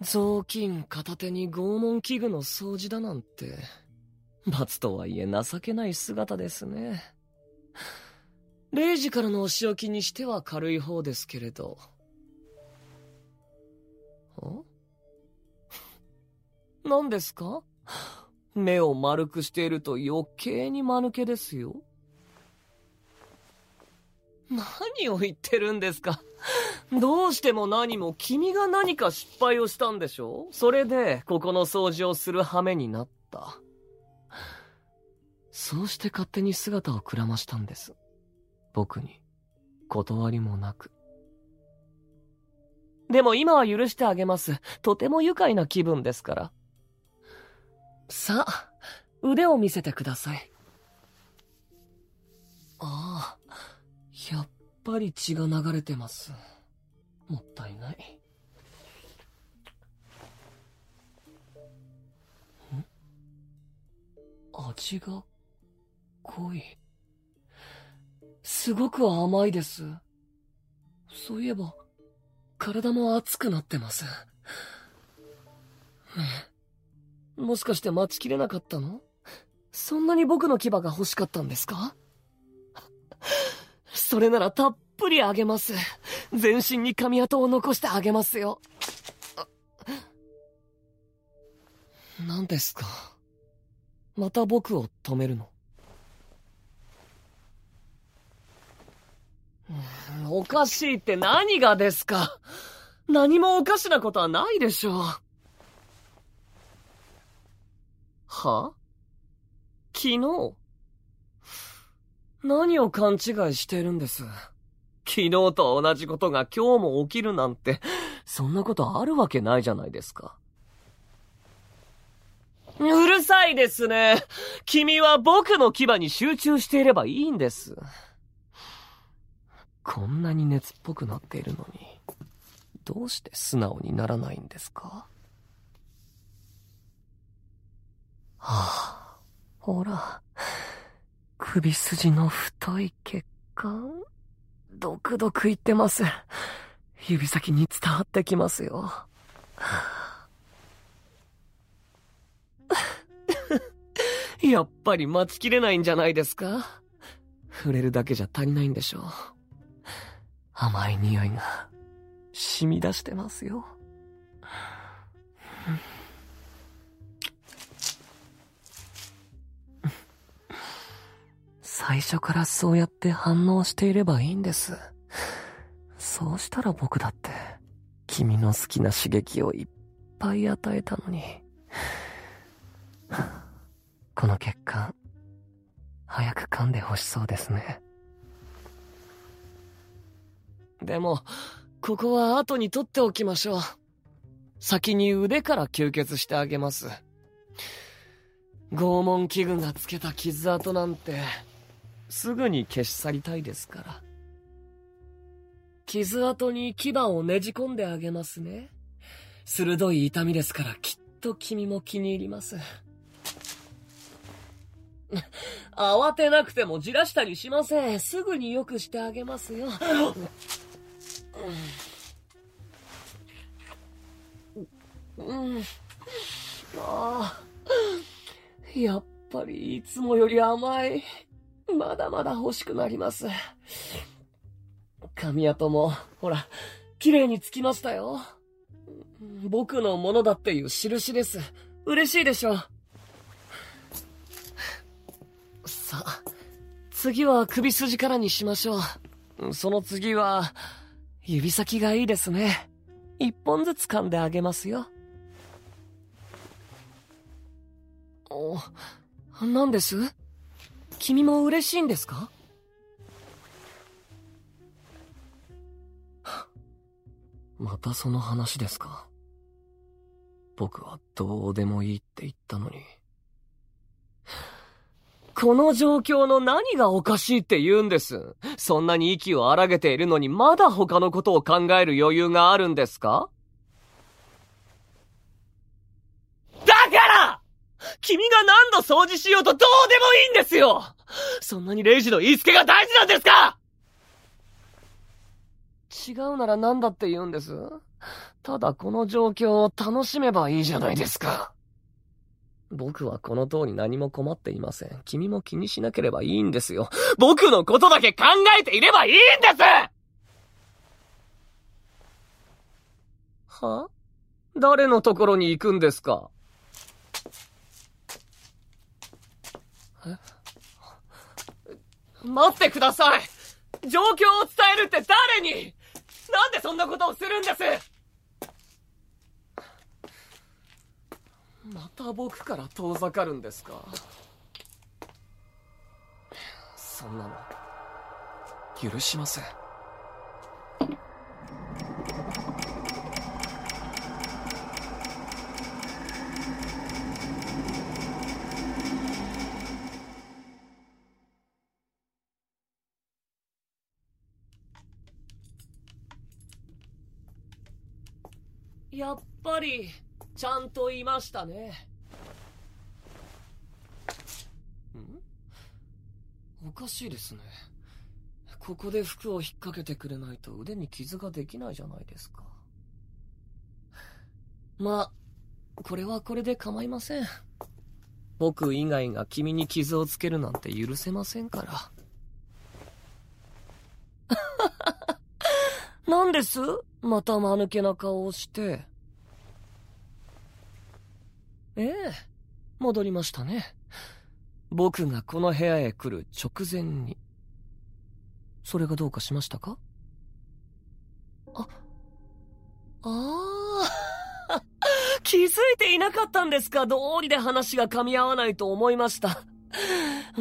雑巾片手に拷問器具の掃除だなんて、罰とはいえ情けない姿ですね。0時からのお仕置きにしては軽い方ですけれど。ん 何ですか？目を丸くしていると余計に間抜けですよ。何を言ってるんですか？どうしても何も君が何か失敗をしたんでしょそれで、ここの掃除をする羽目になった。そうして勝手に姿をくらましたんです。僕に、断りもなく。でも今は許してあげます。とても愉快な気分ですから。さあ、腕を見せてください。ああ、やっぱり血が流れてます。もったいない。味が濃い。すごく甘いです。そういえば、体も熱くなってます。ねえ、もしかして待ちきれなかったの？そんなに僕の牙が欲しかったんですか？それならたっぷりあげます。全身に髪跡を残してあげますよ。何ですか？また僕を止めるの？おかしいって何がですか？何もおかしなことはないでしょう。は？昨日？何を勘違いしてるんです？昨日と同じことが今日も起きるなんて、そんなことあるわけないじゃないですか。うるさいですね。君は僕の牙に集中していればいいんです。こんなに熱っぽくなっているのに、どうして素直にならないんですか？はあ、ほら、首筋の太い血管、ドクドクいってます。指先に伝わってきますよ。やっぱり待ちきれないんじゃないですか？触れるだけじゃ足りないんでしょう。甘い匂いが染み出してますよ。最初からそうやって反応していればいいんです。そうしたら僕だって、君の好きな刺激をいっぱい与えたのに。この血管、早く噛んでほしそうですね。でも、ここは後に取っておきましょう。先に腕から吸血してあげます。拷問器具がつけた傷跡なんて、すぐに消し去りたいですから。傷跡に牙をねじ込んであげますね。鋭い痛みですからきっと君も気に入ります。慌てなくてもじらしたりしません。すぐに良くしてあげますよ。うん。ああ。やっぱりいつもより甘い。まだまだ欲しくなります。髪跡も、ほら、綺麗につきましたよ。僕のものだっていう印です。嬉しいでしょう。さあ、次は首筋からにしましょう。その次は、指先がいいですね。一本ずつ噛んであげますよ。お、何です？君も嬉しいんですか？またその話ですか？僕はどうでもいいって言ったのに。この状況の何がおかしいって言うんです？そんなに息を荒げているのにまだ他のことを考える余裕があるんですかだから君が何度掃除しようとどうでもいいんですよそんなにレイジの言いつけが大事なんですか？違うなら何だって言うんです？ただこの状況を楽しめばいいじゃないですか。僕はこの通り何も困っていません。君も気にしなければいいんですよ。僕のことだけ考えていればいいんですは？誰のところに行くんですか？待ってください。状況を伝えるって誰に？なんでそんなことをするんです？また僕から遠ざかるんですか？そんなの許しません。やっぱりちゃんといましたね。ん？おかしいですね。ここで服を引っ掛けてくれないと腕に傷ができないじゃないですか。まあ、これはこれで構いません。僕以外が君に傷をつけるなんて許せませんから。何です？また間抜けな顔をして。ええ、戻りましたね。僕がこの部屋へ来る直前に。それがどうかしましたか？あ、ああ 気づいていなかったんですか？道理で話が噛み合わないと思いました。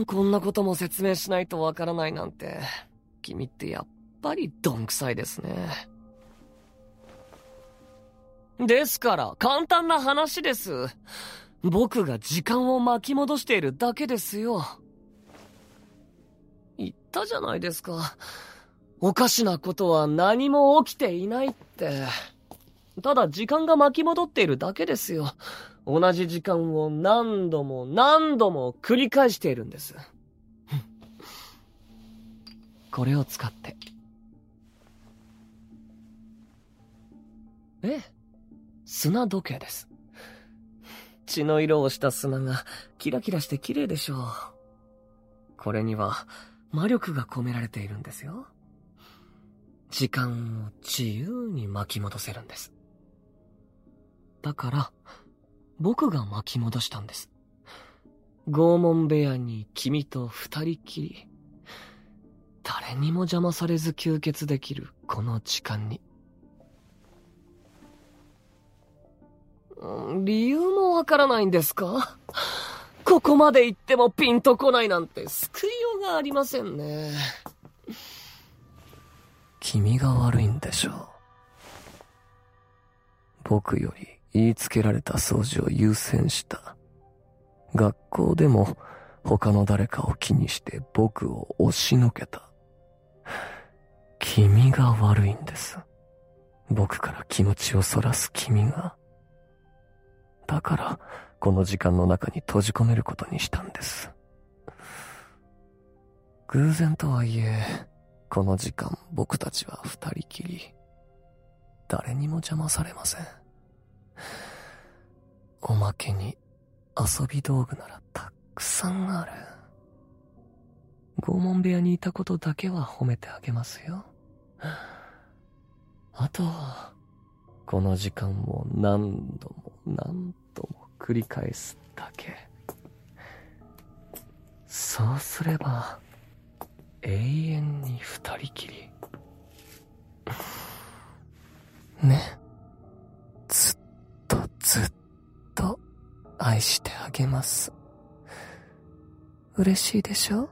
こんなことも説明しないとわからないなんて、君ってやっぱりどんくさいですね。ですから、簡単な話です。僕が時間を巻き戻しているだけですよ。言ったじゃないですか。おかしなことは何も起きていないって。ただ時間が巻き戻っているだけですよ。同じ時間を何度も何度も繰り返しているんです。これを使って。え？え。砂時計です。血の色をした砂がキラキラして綺麗でしょう。これには魔力が込められているんですよ。時間を自由に巻き戻せるんです。だから、僕が巻き戻したんです。拷問部屋に君と二人きり。誰にも邪魔されず吸血できるこの時間に。理由もわからないんですか？ここまで行ってもピンとこないなんて救いようがありませんね。君が悪いんでしょう。僕より言いつけられた掃除を優先した。学校でも他の誰かを気にして僕を押しのけた。君が悪いんです。僕から気持ちをそらす君が。だから、この時間の中に閉じ込めることにしたんです。偶然とはいえ、この時間僕たちは二人きり。誰にも邪魔されません。おまけに遊び道具ならたくさんある。拷問部屋にいたことだけは褒めてあげますよ。あとは、この時間も何度も何度も繰り返すだけ。そうすれば、永遠に二人きり。ね。ずっとずっと愛してあげます。嬉しいでしょ？